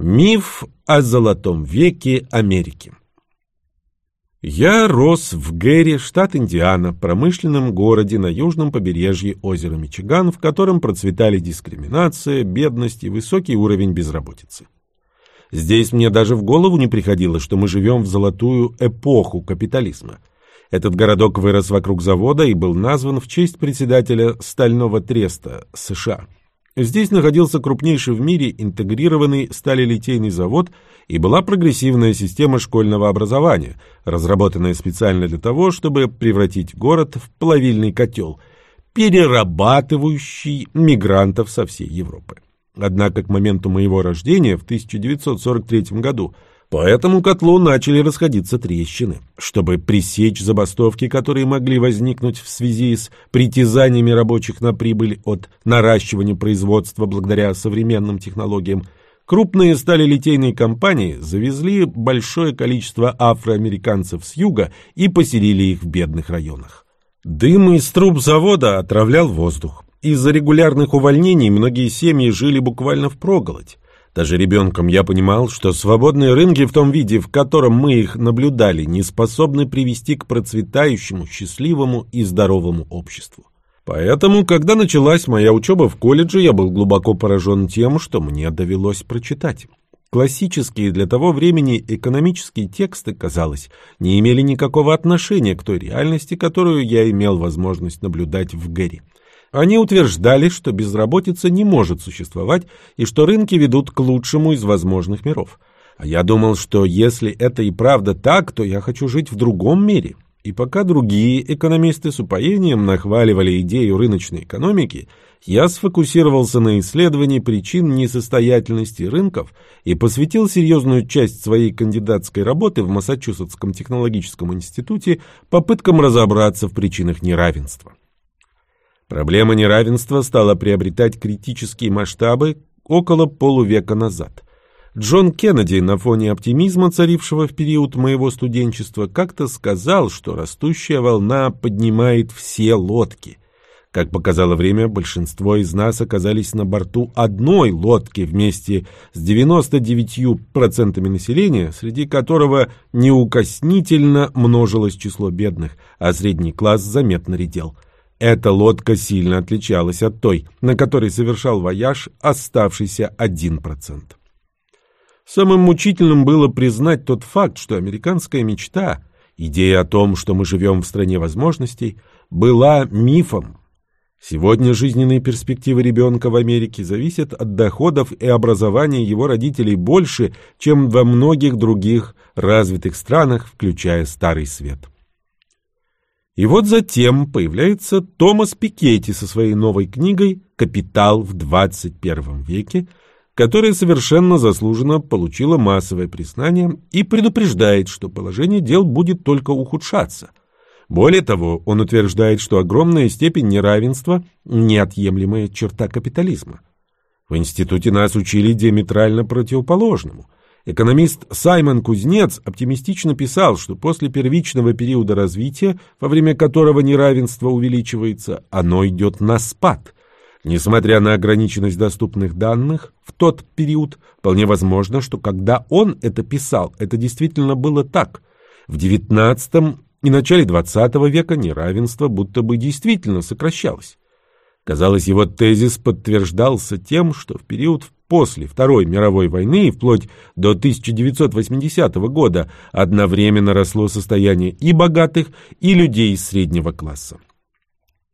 Миф о золотом веке Америки Я рос в Гэри, штат Индиана, промышленном городе на южном побережье озера Мичиган, в котором процветали дискриминация, бедность и высокий уровень безработицы. Здесь мне даже в голову не приходило, что мы живем в золотую эпоху капитализма. Этот городок вырос вокруг завода и был назван в честь председателя Стального треста США – Здесь находился крупнейший в мире интегрированный сталелитейный завод и была прогрессивная система школьного образования, разработанная специально для того, чтобы превратить город в плавильный котел, перерабатывающий мигрантов со всей Европы. Однако к моменту моего рождения в 1943 году – по этому котлу начали расходиться трещины. Чтобы пресечь забастовки, которые могли возникнуть в связи с притязаниями рабочих на прибыль от наращивания производства благодаря современным технологиям, крупные сталелитейные компании завезли большое количество афроамериканцев с юга и поселили их в бедных районах. Дым из труб завода отравлял воздух. Из-за регулярных увольнений многие семьи жили буквально впроголодь. Даже ребенком я понимал, что свободные рынки в том виде, в котором мы их наблюдали, не способны привести к процветающему, счастливому и здоровому обществу. Поэтому, когда началась моя учеба в колледже, я был глубоко поражен тем, что мне довелось прочитать. Классические для того времени экономические тексты, казалось, не имели никакого отношения к той реальности, которую я имел возможность наблюдать в Гэри. Они утверждали, что безработица не может существовать и что рынки ведут к лучшему из возможных миров. А я думал, что если это и правда так, то я хочу жить в другом мире. И пока другие экономисты с упоением нахваливали идею рыночной экономики, я сфокусировался на исследовании причин несостоятельности рынков и посвятил серьезную часть своей кандидатской работы в Массачусетском технологическом институте попыткам разобраться в причинах неравенства. Проблема неравенства стала приобретать критические масштабы около полувека назад. Джон Кеннеди на фоне оптимизма, царившего в период моего студенчества, как-то сказал, что растущая волна поднимает все лодки. Как показало время, большинство из нас оказались на борту одной лодки вместе с 99% населения, среди которого неукоснительно множилось число бедных, а средний класс заметно редел – эта лодка сильно отличалась от той, на которой совершал вояж оставшийся 1%. Самым мучительным было признать тот факт, что американская мечта, идея о том, что мы живем в стране возможностей, была мифом. Сегодня жизненные перспективы ребенка в Америке зависят от доходов и образования его родителей больше, чем во многих других развитых странах, включая Старый Свет. И вот затем появляется Томас Пикетти со своей новой книгой «Капитал в 21 веке», которая совершенно заслуженно получила массовое признание и предупреждает, что положение дел будет только ухудшаться. Более того, он утверждает, что огромная степень неравенства – неотъемлемая черта капитализма. В институте нас учили диаметрально противоположному – Экономист Саймон Кузнец оптимистично писал, что после первичного периода развития, во время которого неравенство увеличивается, оно идет на спад. Несмотря на ограниченность доступных данных в тот период, вполне возможно, что когда он это писал, это действительно было так. В XIX и начале XX века неравенство будто бы действительно сокращалось. Казалось, его тезис подтверждался тем, что в период после Второй мировой войны и вплоть до 1980 года одновременно росло состояние и богатых, и людей из среднего класса.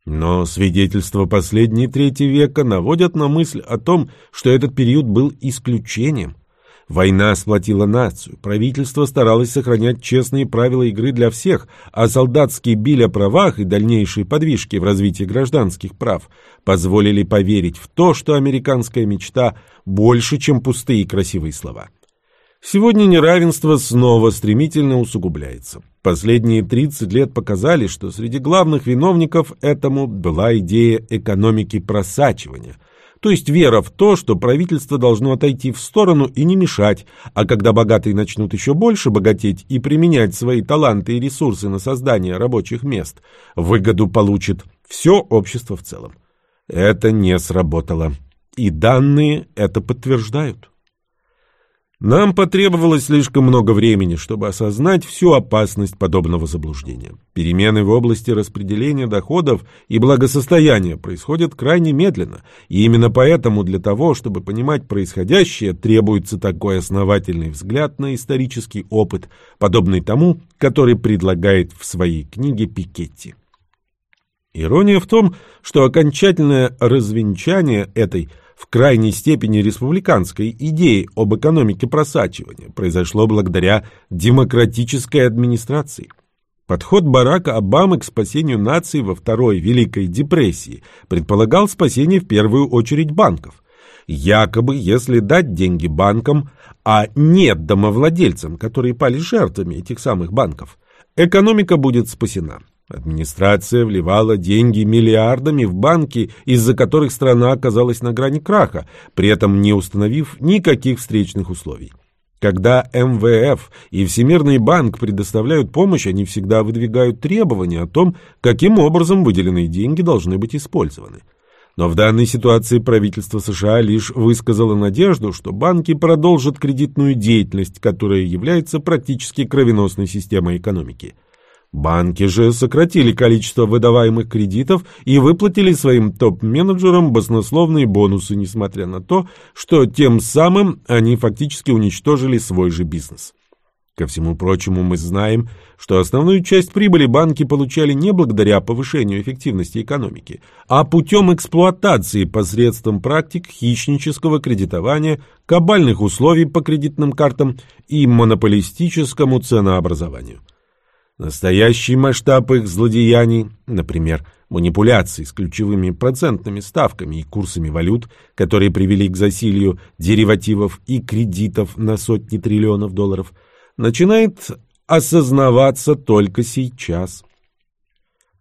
Но свидетельства последней трети века наводят на мысль о том, что этот период был исключением – Война сплотила нацию, правительство старалось сохранять честные правила игры для всех, а солдатские биль о правах и дальнейшие подвижки в развитии гражданских прав позволили поверить в то, что американская мечта больше, чем пустые красивые слова. Сегодня неравенство снова стремительно усугубляется. Последние 30 лет показали, что среди главных виновников этому была идея экономики просачивания – то есть вера в то, что правительство должно отойти в сторону и не мешать, а когда богатые начнут еще больше богатеть и применять свои таланты и ресурсы на создание рабочих мест, выгоду получит все общество в целом. Это не сработало. И данные это подтверждают. Нам потребовалось слишком много времени, чтобы осознать всю опасность подобного заблуждения. Перемены в области распределения доходов и благосостояния происходят крайне медленно, и именно поэтому для того, чтобы понимать происходящее, требуется такой основательный взгляд на исторический опыт, подобный тому, который предлагает в своей книге Пикетти. Ирония в том, что окончательное развенчание этой – в крайней степени республиканской идеи об экономике просачивания произошло благодаря демократической администрации. Подход Барака Обамы к спасению нации во Второй Великой депрессии предполагал спасение в первую очередь банков. Якобы, если дать деньги банкам, а нет домовладельцам, которые пали жертвами этих самых банков, экономика будет спасена. Администрация вливала деньги миллиардами в банки, из-за которых страна оказалась на грани краха, при этом не установив никаких встречных условий. Когда МВФ и Всемирный банк предоставляют помощь, они всегда выдвигают требования о том, каким образом выделенные деньги должны быть использованы. Но в данной ситуации правительство США лишь высказало надежду, что банки продолжат кредитную деятельность, которая является практически кровеносной системой экономики – Банки же сократили количество выдаваемых кредитов и выплатили своим топ-менеджерам баснословные бонусы, несмотря на то, что тем самым они фактически уничтожили свой же бизнес. Ко всему прочему, мы знаем, что основную часть прибыли банки получали не благодаря повышению эффективности экономики, а путем эксплуатации посредством практик хищнического кредитования, кабальных условий по кредитным картам и монополистическому ценообразованию. Настоящий масштаб их злодеяний, например, манипуляций с ключевыми процентными ставками и курсами валют, которые привели к засилию деривативов и кредитов на сотни триллионов долларов, начинает осознаваться только сейчас.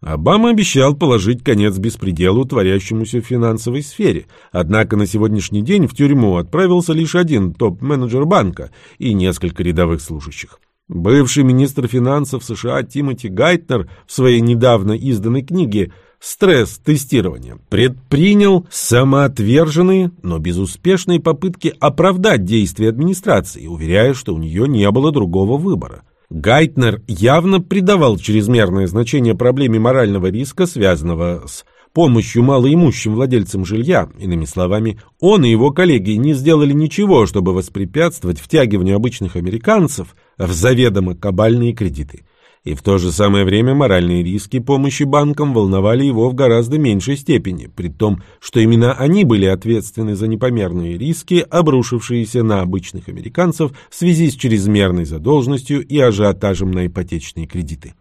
Обама обещал положить конец беспределу, творящемуся в финансовой сфере, однако на сегодняшний день в тюрьму отправился лишь один топ-менеджер банка и несколько рядовых служащих. Бывший министр финансов США Тимоти Гайтнер в своей недавно изданной книге «Стресс-тестирование» предпринял самоотверженные, но безуспешные попытки оправдать действия администрации, уверяя, что у нее не было другого выбора. Гайтнер явно придавал чрезмерное значение проблеме морального риска, связанного с помощью малоимущим владельцам жилья. Иными словами, он и его коллеги не сделали ничего, чтобы воспрепятствовать втягиванию обычных американцев в заведомо кабальные кредиты. И в то же самое время моральные риски помощи банкам волновали его в гораздо меньшей степени, при том, что именно они были ответственны за непомерные риски, обрушившиеся на обычных американцев в связи с чрезмерной задолженностью и ажиотажем на ипотечные кредиты.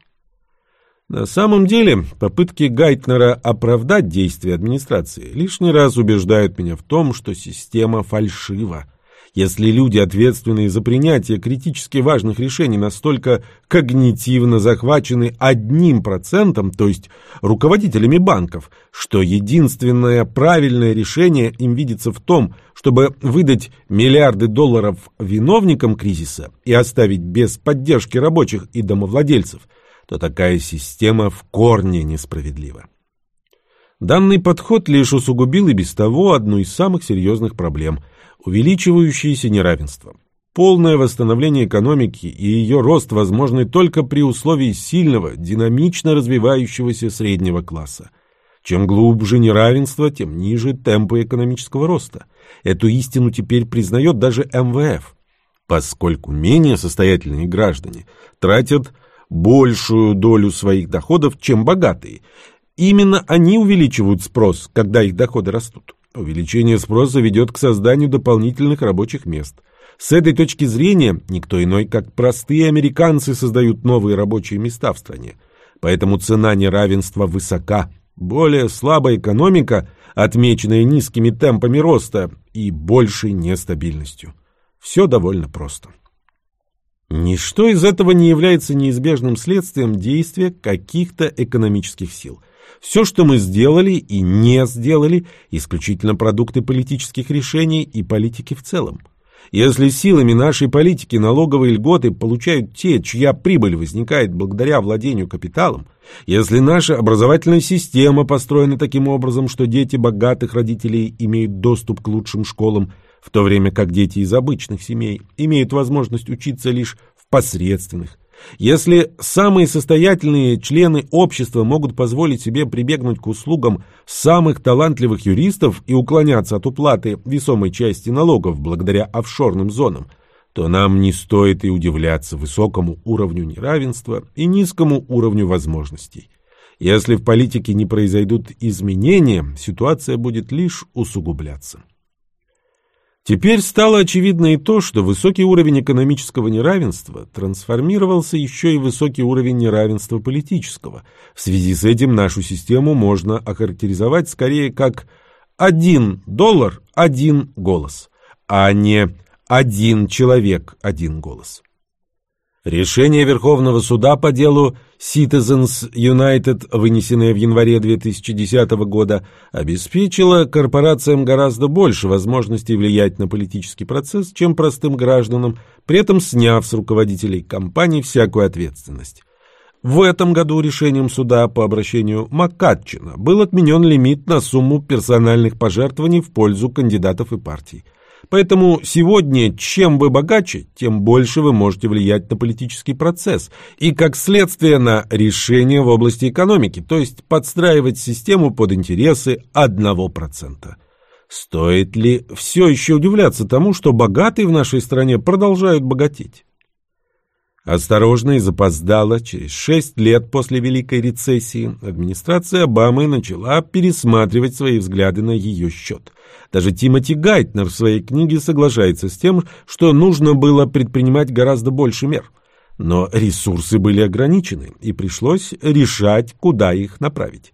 На самом деле, попытки Гайтнера оправдать действия администрации лишний раз убеждают меня в том, что система фальшива. Если люди, ответственные за принятие критически важных решений, настолько когнитивно захвачены одним процентом, то есть руководителями банков, что единственное правильное решение им видится в том, чтобы выдать миллиарды долларов виновникам кризиса и оставить без поддержки рабочих и домовладельцев – то такая система в корне несправедлива. Данный подход лишь усугубил и без того одну из самых серьезных проблем – увеличивающееся неравенство. Полное восстановление экономики и ее рост возможны только при условии сильного, динамично развивающегося среднего класса. Чем глубже неравенство, тем ниже темпы экономического роста. Эту истину теперь признает даже МВФ, поскольку менее состоятельные граждане тратят большую долю своих доходов, чем богатые. Именно они увеличивают спрос, когда их доходы растут. Увеличение спроса ведет к созданию дополнительных рабочих мест. С этой точки зрения никто иной, как простые американцы, создают новые рабочие места в стране. Поэтому цена неравенства высока. Более слабая экономика, отмеченная низкими темпами роста и большей нестабильностью. Все довольно просто. Ничто из этого не является неизбежным следствием действия каких-то экономических сил. Все, что мы сделали и не сделали, исключительно продукты политических решений и политики в целом. Если силами нашей политики налоговые льготы получают те, чья прибыль возникает благодаря владению капиталом, если наша образовательная система построена таким образом, что дети богатых родителей имеют доступ к лучшим школам, в то время как дети из обычных семей имеют возможность учиться лишь в посредственных. Если самые состоятельные члены общества могут позволить себе прибегнуть к услугам самых талантливых юристов и уклоняться от уплаты весомой части налогов благодаря офшорным зонам, то нам не стоит и удивляться высокому уровню неравенства и низкому уровню возможностей. Если в политике не произойдут изменения, ситуация будет лишь усугубляться. Теперь стало очевидно и то, что высокий уровень экономического неравенства трансформировался еще и в высокий уровень неравенства политического. В связи с этим нашу систему можно охарактеризовать скорее как «один доллар – один голос», а не «один человек – один голос». Решение Верховного суда по делу Citizens United, вынесенное в январе 2010 года, обеспечило корпорациям гораздо больше возможностей влиять на политический процесс, чем простым гражданам, при этом сняв с руководителей компаний всякую ответственность. В этом году решением суда по обращению Маккатчина был отменен лимит на сумму персональных пожертвований в пользу кандидатов и партий. Поэтому сегодня, чем вы богаче, тем больше вы можете влиять на политический процесс и, как следствие, на решения в области экономики, то есть подстраивать систему под интересы 1%. Стоит ли все еще удивляться тому, что богатые в нашей стране продолжают богатеть? Осторожно и запоздало, через шесть лет после Великой рецессии, администрация Обамы начала пересматривать свои взгляды на ее счет. Даже Тимоти Гайтнер в своей книге соглашается с тем, что нужно было предпринимать гораздо больше мер. Но ресурсы были ограничены, и пришлось решать, куда их направить.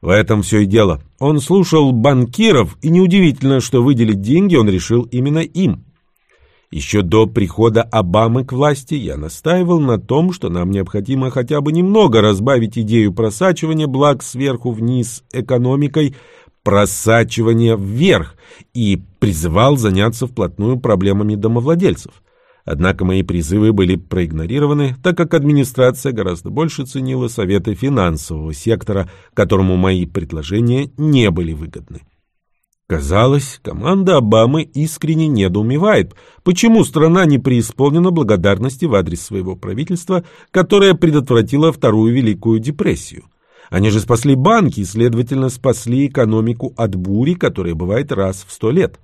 В этом все и дело. Он слушал банкиров, и неудивительно, что выделить деньги он решил именно им. Еще до прихода Обамы к власти я настаивал на том, что нам необходимо хотя бы немного разбавить идею просачивания благ сверху вниз экономикой, просачивания вверх, и призывал заняться вплотную проблемами домовладельцев. Однако мои призывы были проигнорированы, так как администрация гораздо больше ценила советы финансового сектора, которому мои предложения не были выгодны. Казалось, команда Обамы искренне недоумевает, почему страна не преисполнена благодарности в адрес своего правительства, которое предотвратило Вторую Великую депрессию. Они же спасли банки и, следовательно, спасли экономику от бури, которая бывает раз в сто лет.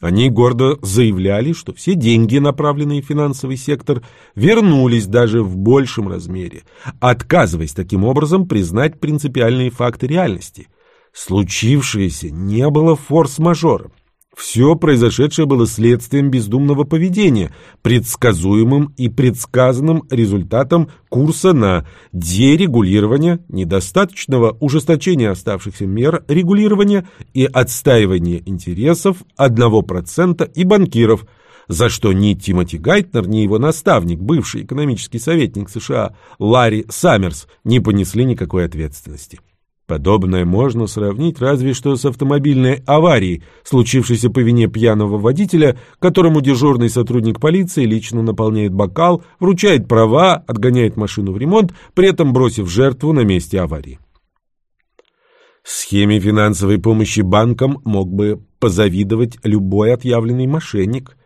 Они гордо заявляли, что все деньги, направленные в финансовый сектор, вернулись даже в большем размере, отказываясь таким образом признать принципиальные факты реальности – Случившееся не было форс-мажором. Все произошедшее было следствием бездумного поведения, предсказуемым и предсказанным результатом курса на дерегулирование, недостаточного ужесточения оставшихся мер регулирования и отстаивания интересов 1% и банкиров, за что ни Тимоти Гайтнер, ни его наставник, бывший экономический советник США Ларри Саммерс, не понесли никакой ответственности. Подобное можно сравнить разве что с автомобильной аварией, случившейся по вине пьяного водителя, которому дежурный сотрудник полиции лично наполняет бокал, вручает права, отгоняет машину в ремонт, при этом бросив жертву на месте аварии. Схеме финансовой помощи банкам мог бы позавидовать любой отъявленный мошенник.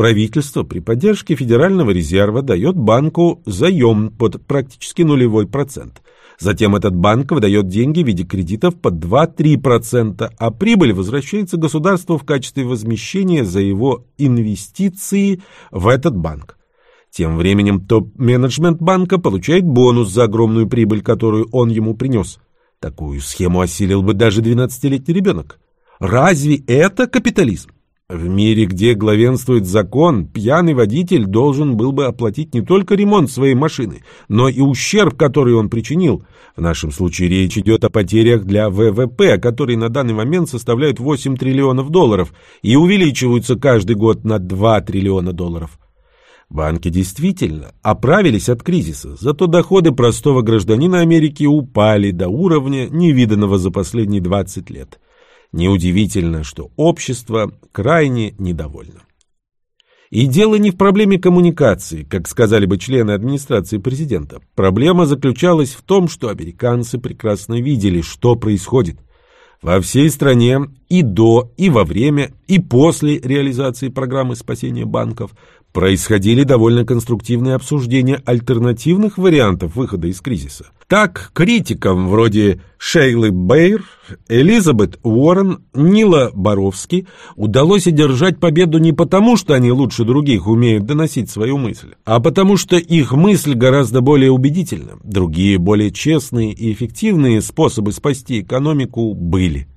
Правительство при поддержке Федерального резерва дает банку заем под практически нулевой процент – Затем этот банк выдает деньги в виде кредитов под 2-3%, а прибыль возвращается государству в качестве возмещения за его инвестиции в этот банк. Тем временем топ-менеджмент банка получает бонус за огромную прибыль, которую он ему принес. Такую схему осилил бы даже 12-летний ребенок. Разве это капитализм? В мире, где главенствует закон, пьяный водитель должен был бы оплатить не только ремонт своей машины, но и ущерб, который он причинил. В нашем случае речь идет о потерях для ВВП, которые на данный момент составляют 8 триллионов долларов и увеличиваются каждый год на 2 триллиона долларов. Банки действительно оправились от кризиса, зато доходы простого гражданина Америки упали до уровня, невиданного за последние 20 лет. Неудивительно, что общество крайне недовольно. И дело не в проблеме коммуникации, как сказали бы члены администрации президента. Проблема заключалась в том, что американцы прекрасно видели, что происходит. Во всей стране и до, и во время, и после реализации программы спасения банков происходили довольно конструктивные обсуждения альтернативных вариантов выхода из кризиса. Так, критикам вроде Шейлы Бейр, Элизабет Уоррен, Нила Боровски удалось одержать победу не потому, что они лучше других умеют доносить свою мысль, а потому что их мысль гораздо более убедительна. Другие, более честные и эффективные способы спасти экономику были.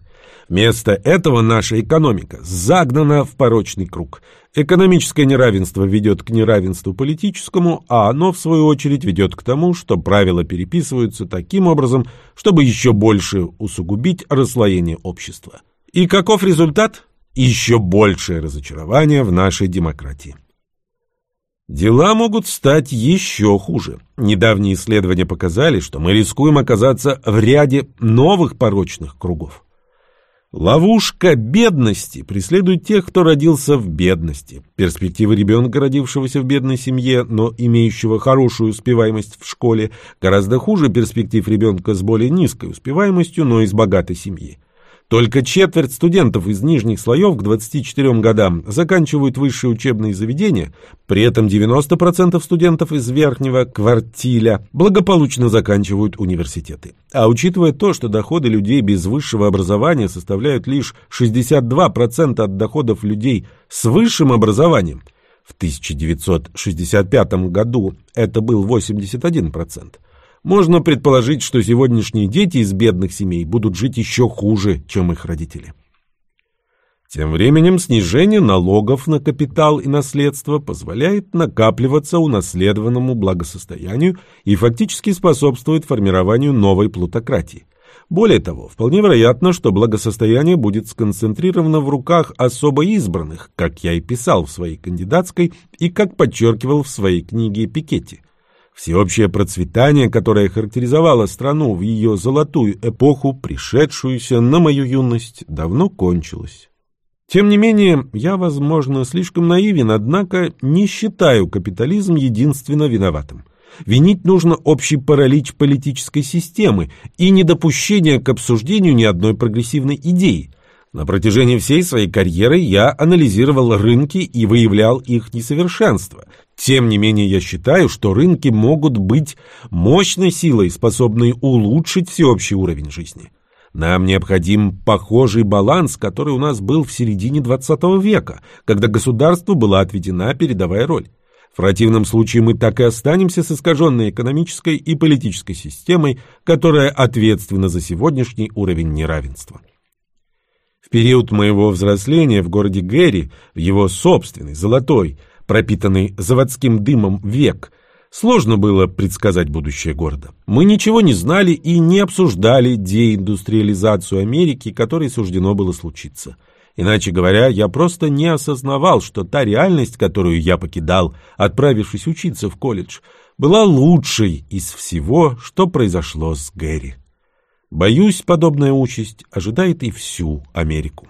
Вместо этого наша экономика загнана в порочный круг. Экономическое неравенство ведет к неравенству политическому, а оно, в свою очередь, ведет к тому, что правила переписываются таким образом, чтобы еще больше усугубить расслоение общества. И каков результат? Еще большее разочарование в нашей демократии. Дела могут стать еще хуже. Недавние исследования показали, что мы рискуем оказаться в ряде новых порочных кругов. Ловушка бедности преследует тех, кто родился в бедности. Перспективы ребенка, родившегося в бедной семье, но имеющего хорошую успеваемость в школе, гораздо хуже перспектив ребенка с более низкой успеваемостью, но из богатой семьи. Только четверть студентов из нижних слоев к 24 годам заканчивают высшие учебные заведения, при этом 90% студентов из верхнего квартиля благополучно заканчивают университеты. А учитывая то, что доходы людей без высшего образования составляют лишь 62% от доходов людей с высшим образованием, в 1965 году это был 81%, можно предположить, что сегодняшние дети из бедных семей будут жить еще хуже, чем их родители. Тем временем снижение налогов на капитал и наследство позволяет накапливаться унаследованному благосостоянию и фактически способствует формированию новой плутократии. Более того, вполне вероятно, что благосостояние будет сконцентрировано в руках особо избранных, как я и писал в своей кандидатской и как подчеркивал в своей книге Пикетти. Всеобщее процветание, которое характеризовало страну в ее золотую эпоху, пришедшуюся на мою юность, давно кончилось. Тем не менее, я, возможно, слишком наивен, однако не считаю капитализм единственно виноватым. Винить нужно общий паралич политической системы и недопущение к обсуждению ни одной прогрессивной идеи. На протяжении всей своей карьеры я анализировал рынки и выявлял их несовершенства – тем не менее, я считаю, что рынки могут быть мощной силой, способной улучшить всеобщий уровень жизни. Нам необходим похожий баланс, который у нас был в середине XX века, когда государству была отведена передовая роль. В противном случае мы так и останемся с искаженной экономической и политической системой, которая ответственна за сегодняшний уровень неравенства. В период моего взросления в городе Гэри, в его собственной, золотой, пропитанный заводским дымом век, сложно было предсказать будущее города. Мы ничего не знали и не обсуждали деиндустриализацию Америки, которой суждено было случиться. Иначе говоря, я просто не осознавал, что та реальность, которую я покидал, отправившись учиться в колледж, была лучшей из всего, что произошло с Гэри. Боюсь, подобная участь ожидает и всю Америку.